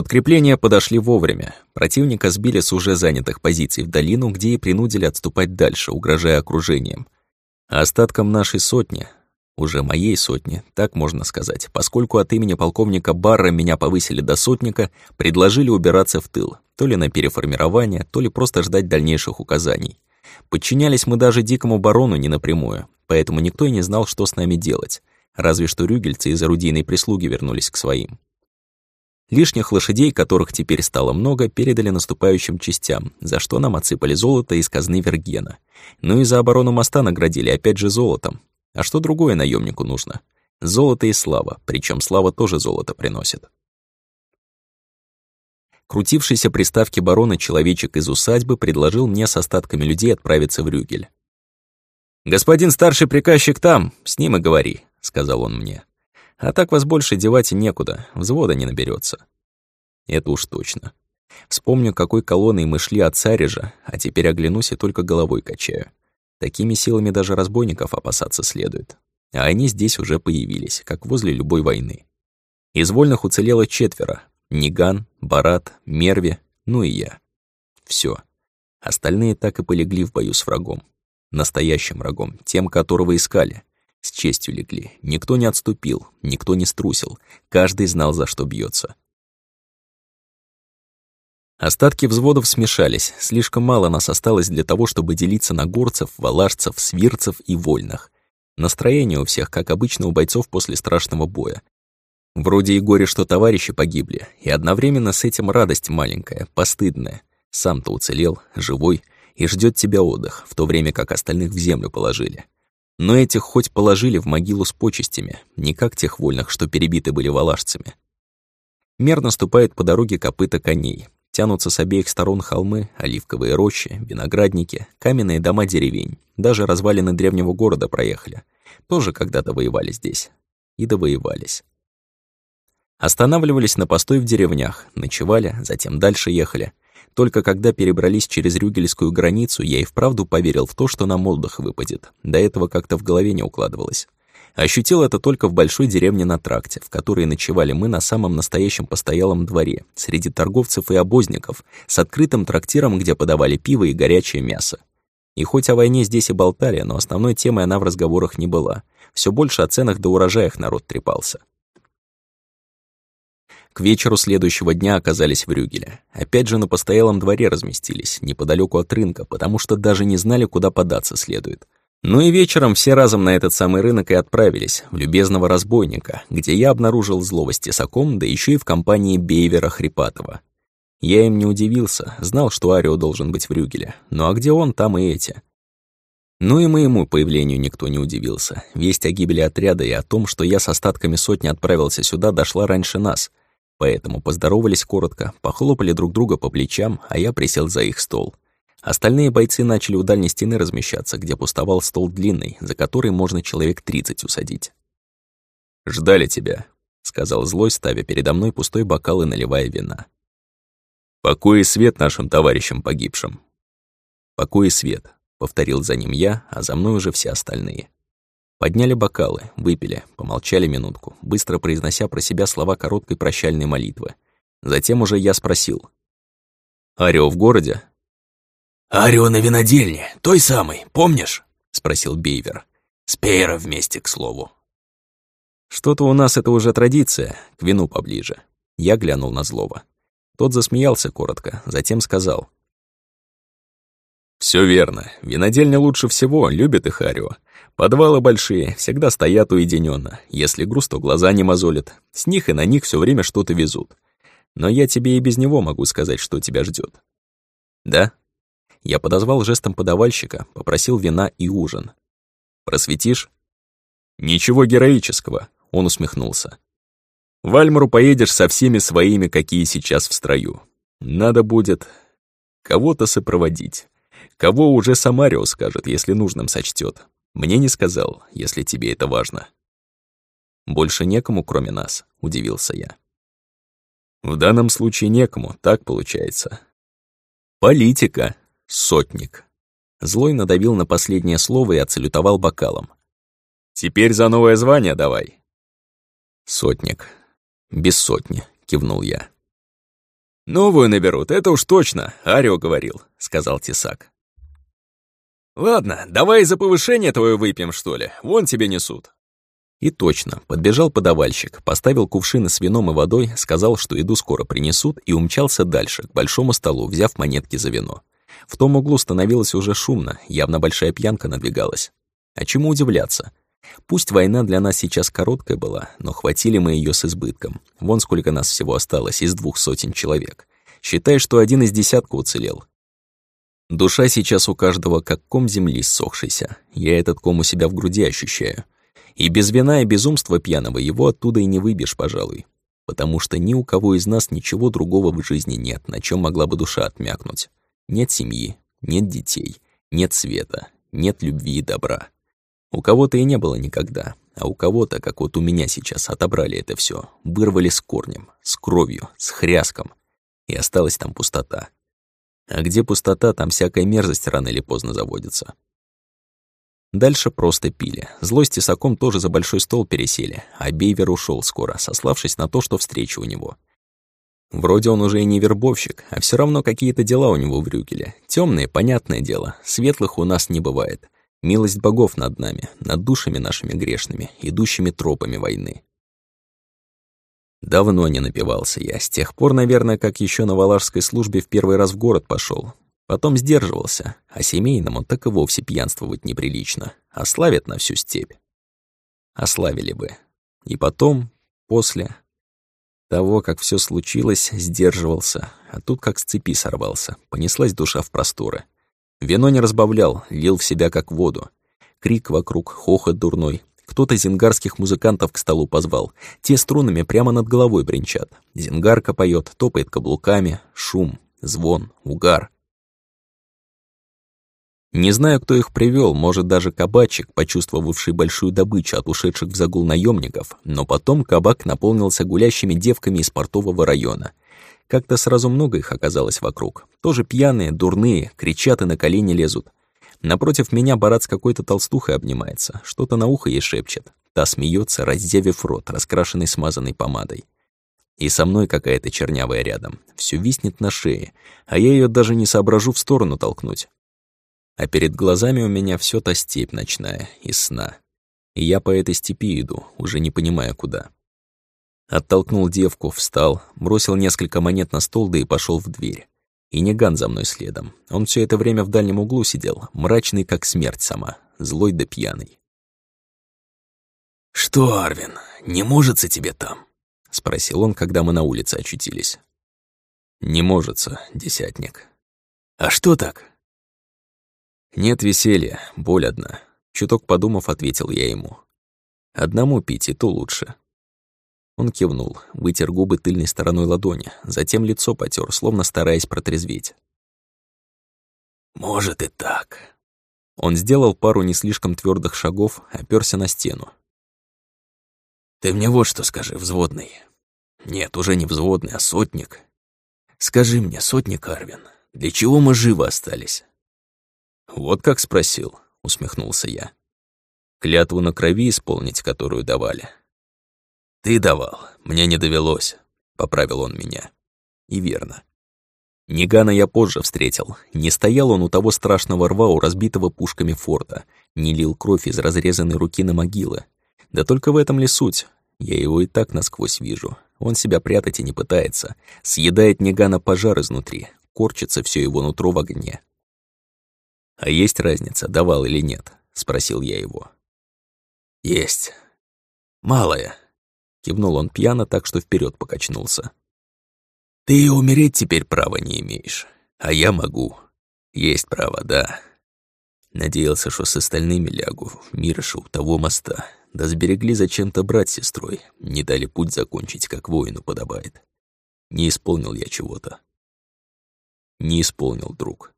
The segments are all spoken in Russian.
Подкрепления подошли вовремя. Противника сбили с уже занятых позиций в долину, где и принудили отступать дальше, угрожая окружением. А остаткам нашей сотни, уже моей сотни, так можно сказать, поскольку от имени полковника Барра меня повысили до сотника, предложили убираться в тыл, то ли на переформирование, то ли просто ждать дальнейших указаний. Подчинялись мы даже дикому барону не напрямую, поэтому никто и не знал, что с нами делать, разве что рюгельцы из орудийной прислуги вернулись к своим. Лишних лошадей, которых теперь стало много, передали наступающим частям, за что нам отсыпали золото из казны Вергена. Ну и за оборону моста наградили опять же золотом, а что другое наемнику нужно? Золото и слава, причем слава тоже золото приносит. Крутившийся при ставке барона человечек из усадьбы предложил мне с остатками людей отправиться в Рюгель. «Господин старший приказчик там, с ним и говори», — сказал он мне. «А так вас больше девать некуда, взвода не наберется. Это уж точно. Вспомню, какой колонной мы шли от Царежа, а теперь оглянусь и только головой качаю. Такими силами даже разбойников опасаться следует. А они здесь уже появились, как возле любой войны. Из вольных уцелело четверо. Ниган, Барат, Мерви, ну и я. Все. Остальные так и полегли в бою с врагом. Настоящим врагом, тем, которого искали. С честью легли. Никто не отступил, никто не струсил. Каждый знал, за что бьется. Остатки взводов смешались, слишком мало нас осталось для того, чтобы делиться на горцев, валашцев, свирцев и вольных. Настроение у всех, как обычно у бойцов после страшного боя. Вроде и горе, что товарищи погибли, и одновременно с этим радость маленькая, постыдная. Сам-то уцелел, живой, и ждет тебя отдых, в то время как остальных в землю положили. Но этих хоть положили в могилу с почестями, не как тех вольных, что перебиты были валашцами. Мер наступает по дороге копыта коней, Тянутся с обеих сторон холмы, оливковые рощи, виноградники, каменные дома деревень. Даже развалины древнего города проехали. Тоже когда-то воевали здесь. И довоевались. Останавливались на постой в деревнях, ночевали, затем дальше ехали. Только когда перебрались через Рюгельскую границу, я и вправду поверил в то, что нам отдых выпадет. До этого как-то в голове не укладывалось. Ощутил это только в большой деревне на тракте, в которой ночевали мы на самом настоящем постоялом дворе, среди торговцев и обозников, с открытым трактиром, где подавали пиво и горячее мясо. И хоть о войне здесь и болтали, но основной темой она в разговорах не была. Все больше о ценах да урожаях народ трепался. К вечеру следующего дня оказались в Рюгеле. Опять же на постоялом дворе разместились, неподалеку от рынка, потому что даже не знали, куда податься следует. Ну и вечером все разом на этот самый рынок и отправились, в любезного разбойника, где я обнаружил злого тесаком, да еще и в компании Бейвера Хрипатова. Я им не удивился, знал, что Арио должен быть в Рюгеле. Ну а где он, там и эти. Ну и моему появлению никто не удивился. Весть о гибели отряда и о том, что я с остатками сотни отправился сюда, дошла раньше нас. Поэтому поздоровались коротко, похлопали друг друга по плечам, а я присел за их стол. Остальные бойцы начали у дальней стены размещаться, где пустовал стол длинный, за который можно человек тридцать усадить. «Ждали тебя», — сказал злой, ставя передо мной пустой бокал и наливая вина. «Покой и свет нашим товарищам погибшим». «Покой и свет», — повторил за ним я, а за мной уже все остальные. Подняли бокалы, выпили, помолчали минутку, быстро произнося про себя слова короткой прощальной молитвы. Затем уже я спросил. «Арио в городе?» «Арио на винодельне, той самой, помнишь?» — спросил Бейвер. «С Пейра вместе, к слову». «Что-то у нас это уже традиция, к вину поближе». Я глянул на злого. Тот засмеялся коротко, затем сказал. «Всё верно. Винодельня лучше всего, любит их Арио. Подвалы большие, всегда стоят уединенно. Если груз, то глаза не мозолят. С них и на них всё время что-то везут. Но я тебе и без него могу сказать, что тебя ждёт». «Да?» Я подозвал жестом подавальщика, попросил вина и ужин. «Просветишь?» «Ничего героического», — он усмехнулся. «В Альмару поедешь со всеми своими, какие сейчас в строю. Надо будет кого-то сопроводить. Кого уже Самарио скажет, если нужным сочтет. Мне не сказал, если тебе это важно». «Больше некому, кроме нас», — удивился я. «В данном случае некому, так получается». «Политика», Сотник. Злой надавил на последнее слово и отсалютовал бокалом. «Теперь за новое звание давай». «Сотник. Без сотни», — кивнул я. «Новую наберут, это уж точно, Арио говорил», — сказал Тесак. «Ладно, давай за повышение твое выпьем, что ли, вон тебе несут». И точно, подбежал подавальщик, поставил кувшины с вином и водой, сказал, что еду скоро принесут, и умчался дальше, к большому столу, взяв монетки за вино. В том углу становилось уже шумно, явно большая пьянка надвигалась. А чему удивляться? Пусть война для нас сейчас короткая была, но хватили мы ее с избытком. Вон сколько нас всего осталось, из двух сотен человек. Считай, что один из десятка уцелел. Душа сейчас у каждого как ком земли ссохшийся. Я этот ком у себя в груди ощущаю. И без вина и безумства пьяного его оттуда и не выбьешь, пожалуй. Потому что ни у кого из нас ничего другого в жизни нет, на чем могла бы душа отмякнуть. Нет семьи, нет детей, нет света, нет любви и добра. У кого-то и не было никогда, а у кого-то, как вот у меня сейчас, отобрали это все, вырвали с корнем, с кровью, с хряском, и осталась там пустота. А где пустота, там всякая мерзость рано или поздно заводится. Дальше просто пили. Злой с тесаком тоже за большой стол пересели, а Бейвер ушел скоро, сославшись на то, что встреча у него. Вроде он уже и не вербовщик, а все равно какие-то дела у него в Рюкеле. Темные, понятное дело, светлых у нас не бывает. Милость богов над нами, над душами нашими грешными, идущими тропами войны. Давно не напивался я, с тех пор, наверное, как еще на валашской службе в первый раз в город пошел. Потом сдерживался, а семейному так и вовсе пьянствовать неприлично. Ославят на всю степь. Ославили бы. И потом, после того, как все случилось, сдерживался, а тут как с цепи сорвался, понеслась душа в просторы. Вино не разбавлял, лил в себя как воду. Крик вокруг, хохот дурной. Кто-то зингарских музыкантов к столу позвал. Те струнами прямо над головой бренчат. Зингарка поет, топает каблуками. Шум, звон, угар. Не знаю, кто их привел, может, даже кабачик, почувствовавший большую добычу от ушедших в загул наемников, но потом кабак наполнился гулящими девками из портового района. Как-то сразу много их оказалось вокруг. Тоже пьяные, дурные, кричат и на колени лезут. Напротив меня Барат с какой-то толстухой обнимается, что-то на ухо ей шепчет. Та смеется, раздевив рот, раскрашенный смазанной помадой. И со мной какая-то чернявая рядом. Все виснет на шее, а я ее даже не соображу в сторону толкнуть. А перед глазами у меня все та степь ночная, из сна. И я по этой степи иду, уже не понимая куда. Оттолкнул девку, встал, бросил несколько монет на стол, да и пошел в дверь. И Неган за мной следом. Он все это время в дальнем углу сидел, мрачный, как смерть сама, злой да пьяный. «Что, Арвин, не можется тебе там?» — спросил он, когда мы на улице очутились. «Не можется, десятник». «А что так?» «Нет веселья, боль одна», — чуток подумав, ответил я ему. «Одному пить и то лучше. Он кивнул, вытер губы тыльной стороной ладони, затем лицо потер, словно стараясь протрезветь. «Может и так». Он сделал пару не слишком твердых шагов, оперся на стену. «Ты мне вот что скажи, взводный. Нет, уже не взводный, а сотник. Скажи мне, сотник Арвин, для чего мы живы остались?» «Вот как спросил», — усмехнулся я. «Клятву на крови исполнить, которую давали». «Ты давал, мне не довелось», — поправил он меня. И верно. Нигана я позже встретил. Не стоял он у того страшного рва у разбитого пушками форта, не лил кровь из разрезанной руки на могилы. Да только в этом ли суть? Я его и так насквозь вижу. Он себя прятать и не пытается. Съедает Нигана пожар изнутри. Корчится все его нутро в огне. «А есть разница, давал или нет?» — спросил я его. «Есть. Малая», Кивнул он пьяно, так что вперед покачнулся. «Ты и умереть теперь права не имеешь, а я могу. Есть право, да. Надеялся, что с остальными лягу в Мирыша у того моста, да сберегли зачем-то брать сестрой, не дали путь закончить, как воину подобает. Не исполнил я чего-то. Не исполнил, друг.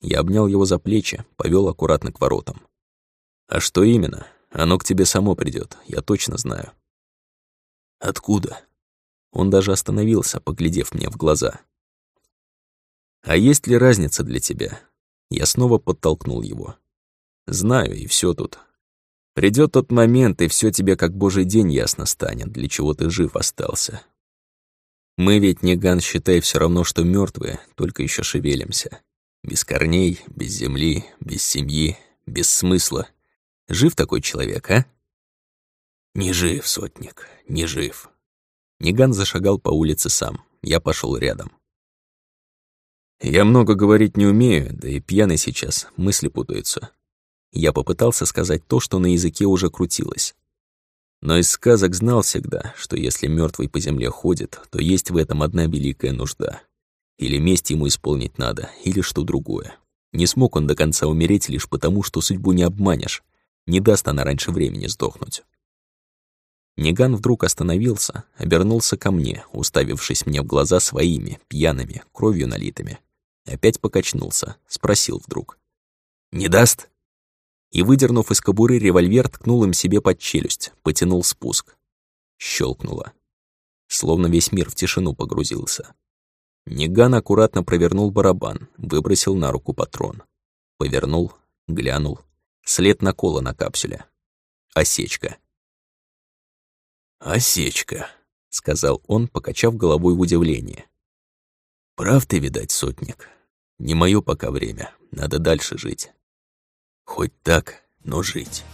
Я обнял его за плечи, повел аккуратно к воротам. А что именно? Оно к тебе само придет, я точно знаю. Откуда? Он даже остановился, поглядев мне в глаза. А есть ли разница для тебя? Я снова подтолкнул его. Знаю, и все тут. Придет тот момент, и все тебе как божий день ясно станет, для чего ты жив остался. Мы ведь, Неган, считай, все равно, что мертвые, только еще шевелимся. Без корней, без земли, без семьи, без смысла. Жив такой человек, а? Не жив, сотник, не жив. Ниган зашагал по улице сам. Я пошел рядом. Я много говорить не умею, да и пьяный сейчас, мысли путаются. Я попытался сказать то, что на языке уже крутилось. Но из сказок знал всегда, что если мертвый по земле ходит, то есть в этом одна великая нужда. Или месть ему исполнить надо, или что другое. Не смог он до конца умереть лишь потому, что судьбу не обманешь. Не даст она раньше времени сдохнуть. Ниган вдруг остановился, обернулся ко мне, уставившись мне в глаза своими, пьяными, кровью налитыми. Опять покачнулся, спросил вдруг. «Не даст?» И, выдернув из кобуры револьвер, ткнул им себе под челюсть, потянул спуск. Щелкнуло. Словно весь мир в тишину погрузился. Ниган аккуратно провернул барабан, выбросил на руку патрон. Повернул, глянул. След накола на капсуле. Осечка. «Осечка», — сказал он, покачав головой в удивлении. «Прав ты, видать, сотник. Не моё пока время, надо дальше жить. Хоть так, но жить».